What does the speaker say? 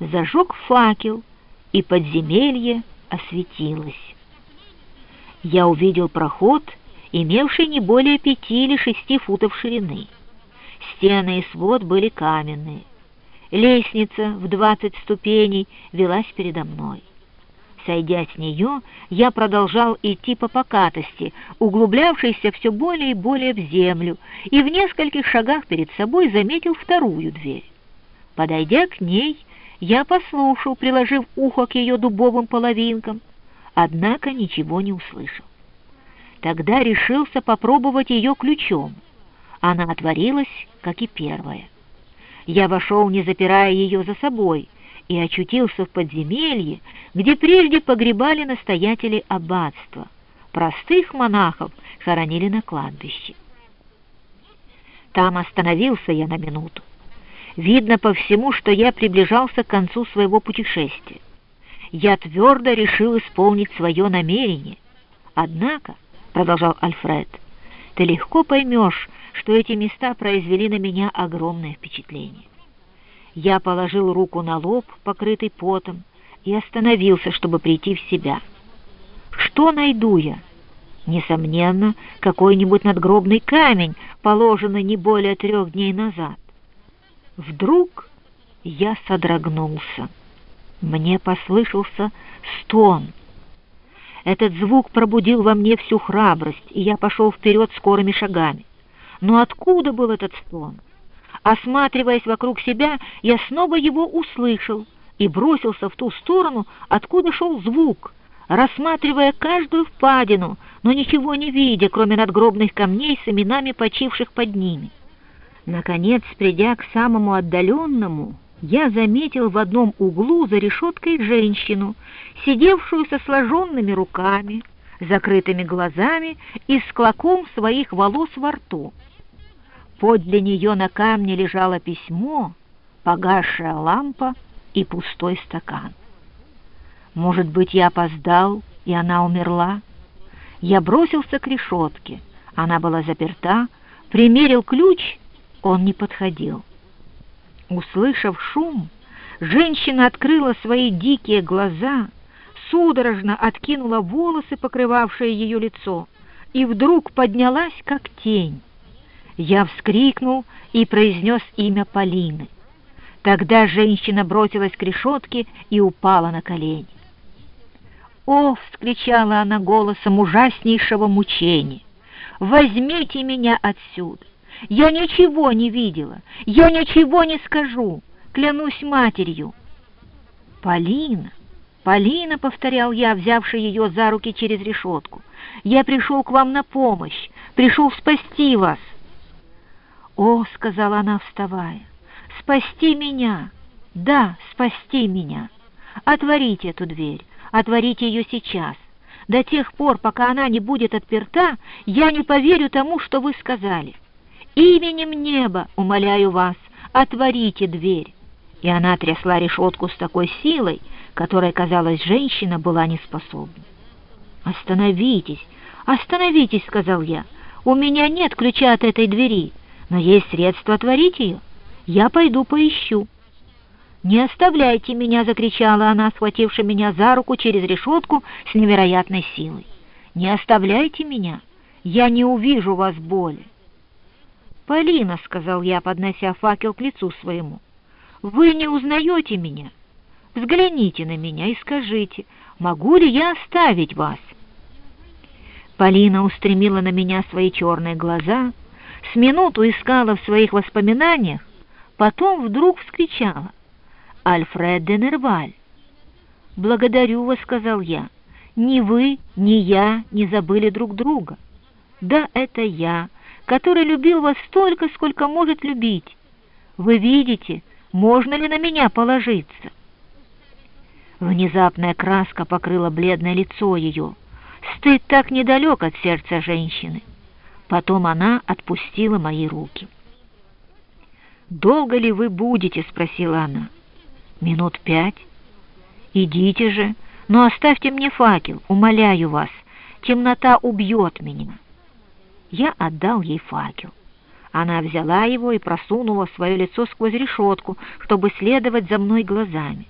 зажег факел, и подземелье осветилось. Я увидел проход, имевший не более пяти или шести футов ширины. Стены и свод были каменные. Лестница в двадцать ступеней велась передо мной. Сойдя с нее, я продолжал идти по покатости, углублявшейся все более и более в землю, и в нескольких шагах перед собой заметил вторую дверь. Подойдя к ней, я послушал, приложив ухо к ее дубовым половинкам, однако ничего не услышал. Тогда решился попробовать ее ключом. Она отворилась, как и первая. Я вошел, не запирая ее за собой, и очутился в подземелье, где прежде погребали настоятели аббатства. Простых монахов хоронили на кладбище. Там остановился я на минуту. Видно по всему, что я приближался к концу своего путешествия. Я твердо решил исполнить свое намерение. Однако, — продолжал Альфред, — ты легко поймешь, что эти места произвели на меня огромное впечатление. Я положил руку на лоб, покрытый потом, и остановился, чтобы прийти в себя. Что найду я? Несомненно, какой-нибудь надгробный камень, положенный не более трех дней назад. Вдруг я содрогнулся. Мне послышался стон. Этот звук пробудил во мне всю храбрость, и я пошел вперед скорыми шагами. Но откуда был этот стон? Осматриваясь вокруг себя, я снова его услышал и бросился в ту сторону, откуда шел звук, рассматривая каждую впадину, но ничего не видя, кроме надгробных камней с именами почивших под ними. Наконец, придя к самому отдаленному, я заметил в одном углу за решеткой женщину, сидевшую со сложенными руками, закрытыми глазами и с клоком своих волос во рту. Подле нее на камне лежало письмо, погасшая лампа и пустой стакан. Может быть, я опоздал, и она умерла? Я бросился к решетке. Она была заперта, примерил ключ, он не подходил. Услышав шум, женщина открыла свои дикие глаза, судорожно откинула волосы, покрывавшие ее лицо, и вдруг поднялась, как тень. Я вскрикнул и произнес имя Полины. Тогда женщина бросилась к решетке и упала на колени. «О!» — вскричала она голосом ужаснейшего мучения. «Возьмите меня отсюда! Я ничего не видела! Я ничего не скажу! Клянусь матерью!» «Полина! Полина!» — повторял я, взявший ее за руки через решетку. «Я пришел к вам на помощь, пришел спасти вас!» «О!» — сказала она, вставая, — «спасти меня! Да, спасти меня! Отворите эту дверь, отворите ее сейчас. До тех пор, пока она не будет отперта, я не поверю тому, что вы сказали. Именем неба, умоляю вас, отворите дверь!» И она трясла решетку с такой силой, которой, казалось, женщина была неспособна. «Остановитесь, остановитесь!» — сказал я. «У меня нет ключа от этой двери» но есть средство отворить ее. Я пойду поищу». «Не оставляйте меня!» — закричала она, схвативши меня за руку через решетку с невероятной силой. «Не оставляйте меня! Я не увижу вас боли!» «Полина!» — сказал я, поднося факел к лицу своему. «Вы не узнаете меня? Взгляните на меня и скажите, могу ли я оставить вас?» Полина устремила на меня свои черные глаза — с минуту искала в своих воспоминаниях, потом вдруг вскричала «Альфред де Нерваль!» «Благодарю вас», — сказал я, — «ни вы, ни я не забыли друг друга. Да, это я, который любил вас столько, сколько может любить. Вы видите, можно ли на меня положиться?» Внезапная краска покрыла бледное лицо ее. Стыд так недалек от сердца женщины. Потом она отпустила мои руки. «Долго ли вы будете?» — спросила она. «Минут пять». «Идите же, но оставьте мне факел, умоляю вас. Темнота убьет меня». Я отдал ей факел. Она взяла его и просунула свое лицо сквозь решетку, чтобы следовать за мной глазами.